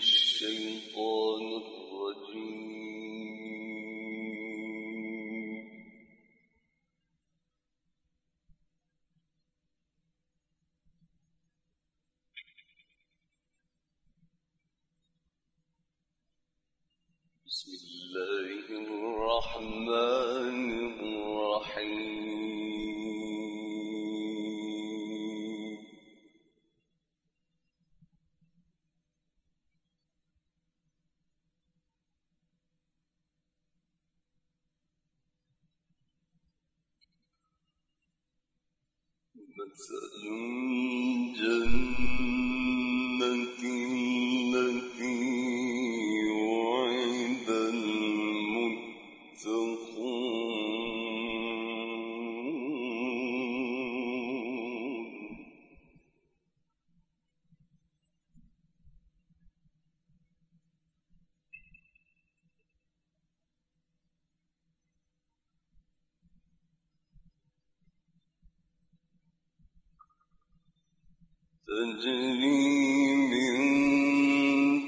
الشيطان مثل الجنة تجري من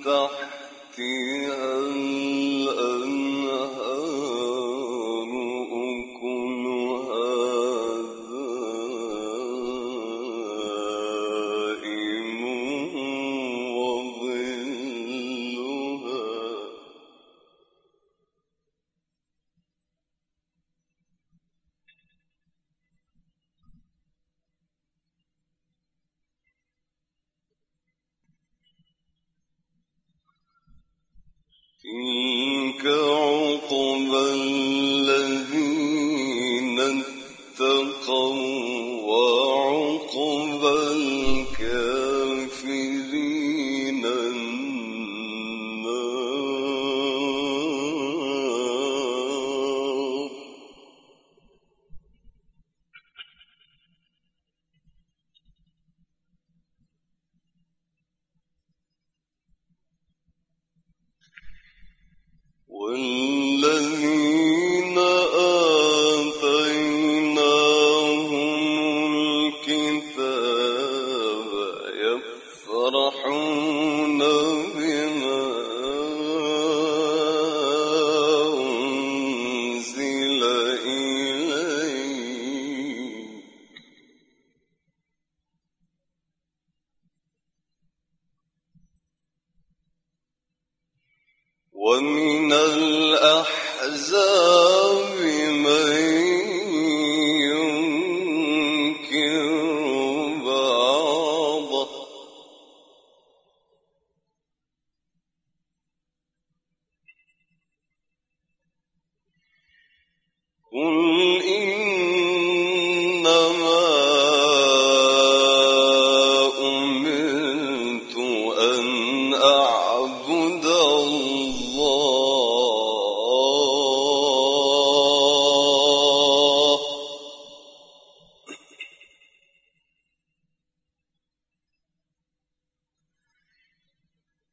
تحتها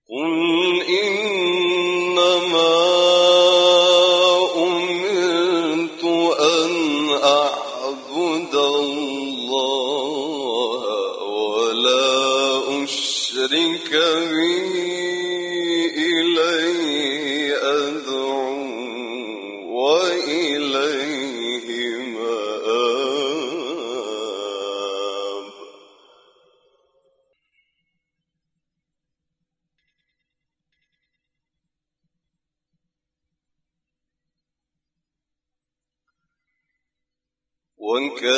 قل وكذلك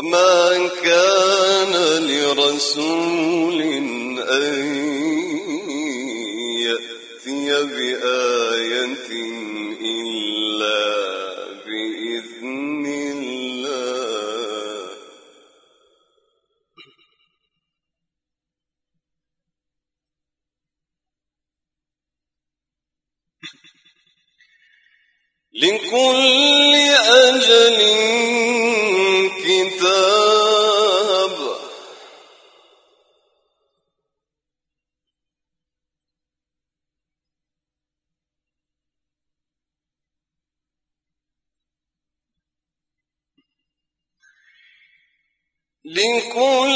وما كان لرسول أن يأتي بآية إلا بإذن الله. لكل أجل لكل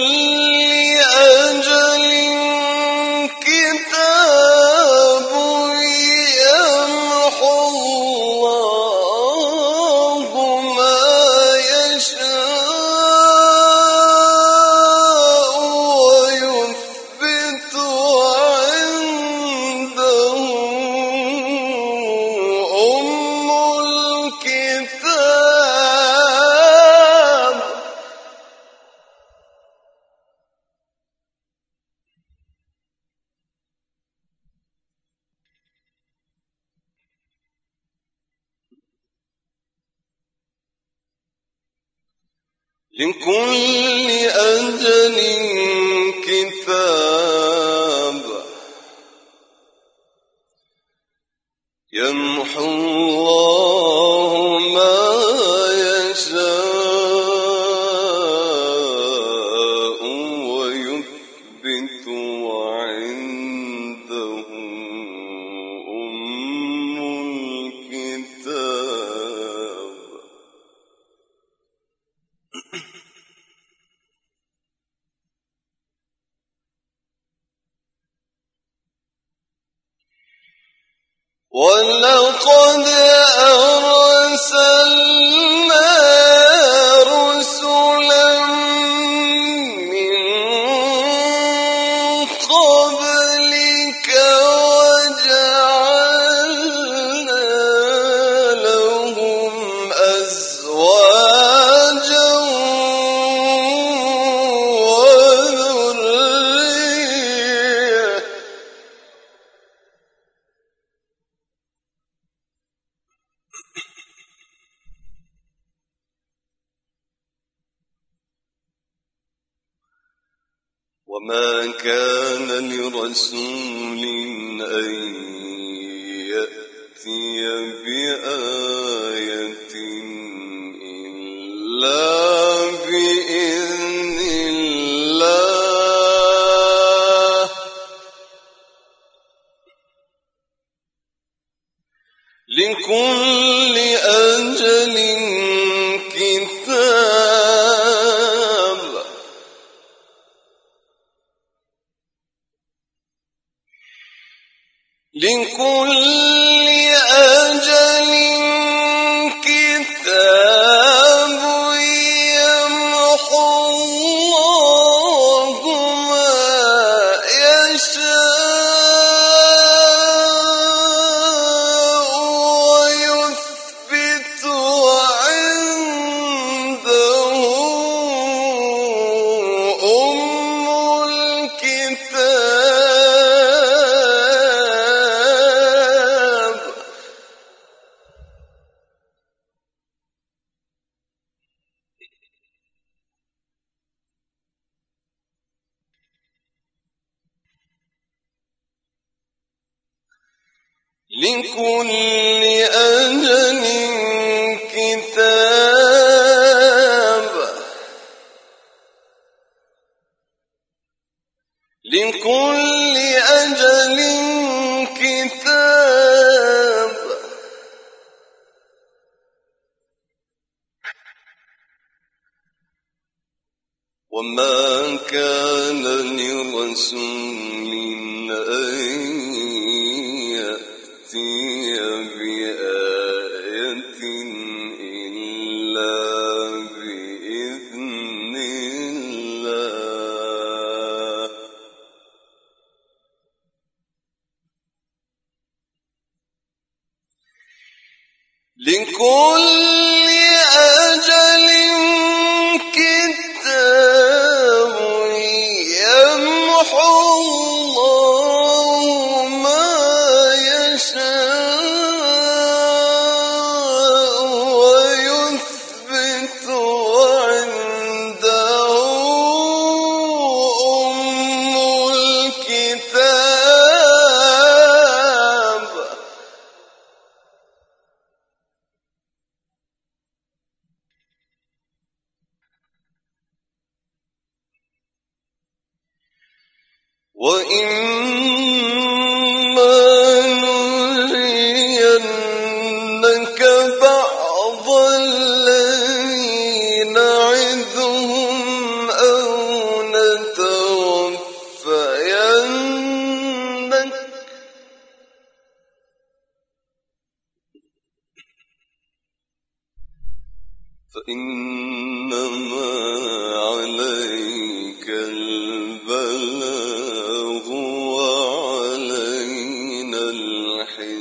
لكل أجل ولقد أرى وما كان لرسول أن يأتي بآية إلا بإذن الله. لكل أجل لكل أجل كتاب. لكل أجل كتاب. وما كان لرسول من أجل لكل وإن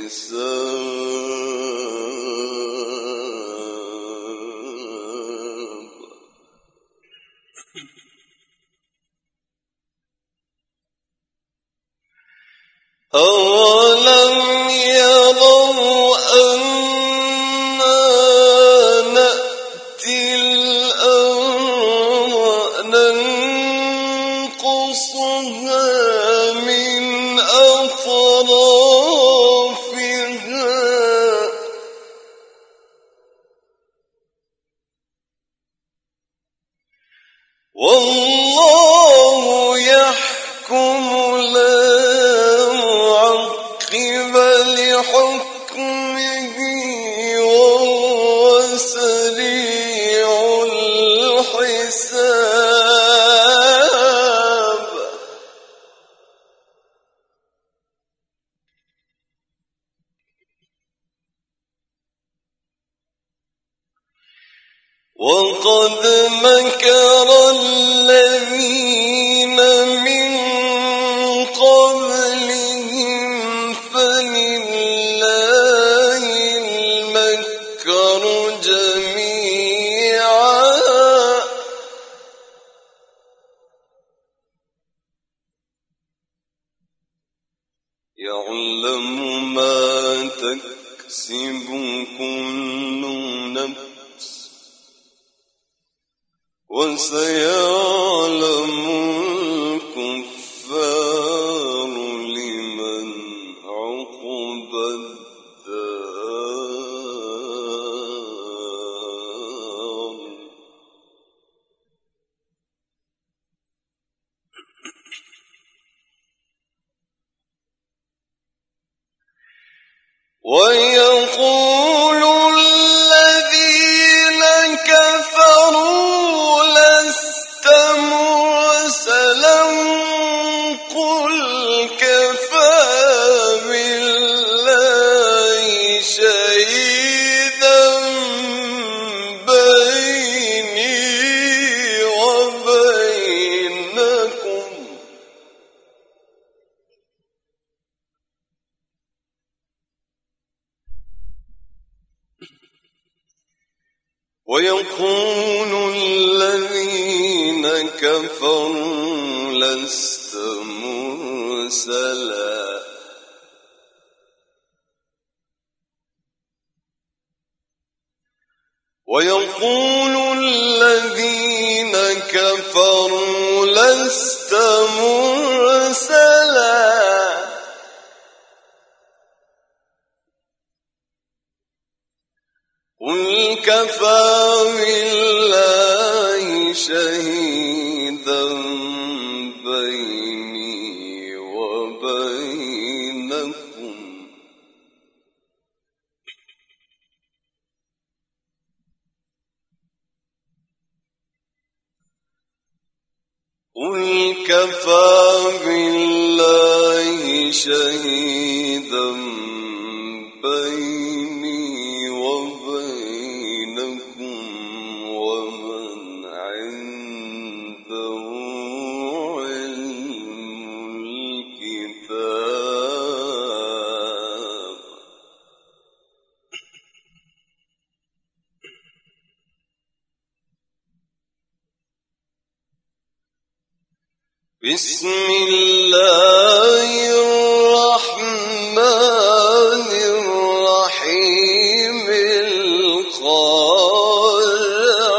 الإنسان والله وقد مكر الذين تَتَّقُونَ لست مرسلا. ويقول الذين كفروا لست مرسلا. قل كفى بالله شهيدا. قل كفى بالله شهيدا الخلعة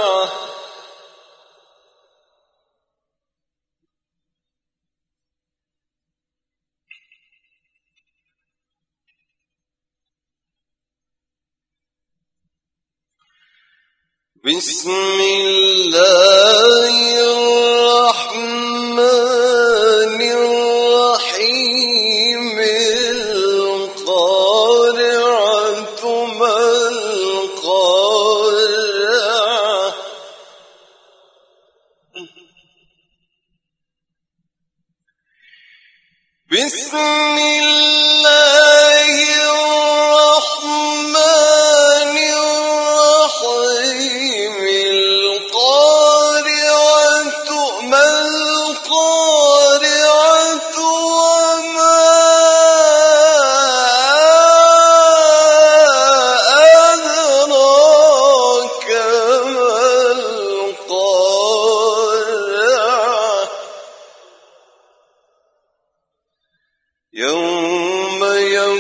بسم الله بسم الله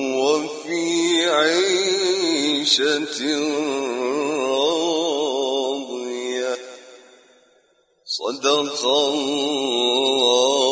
وفي عيشة راضية. صدق الله.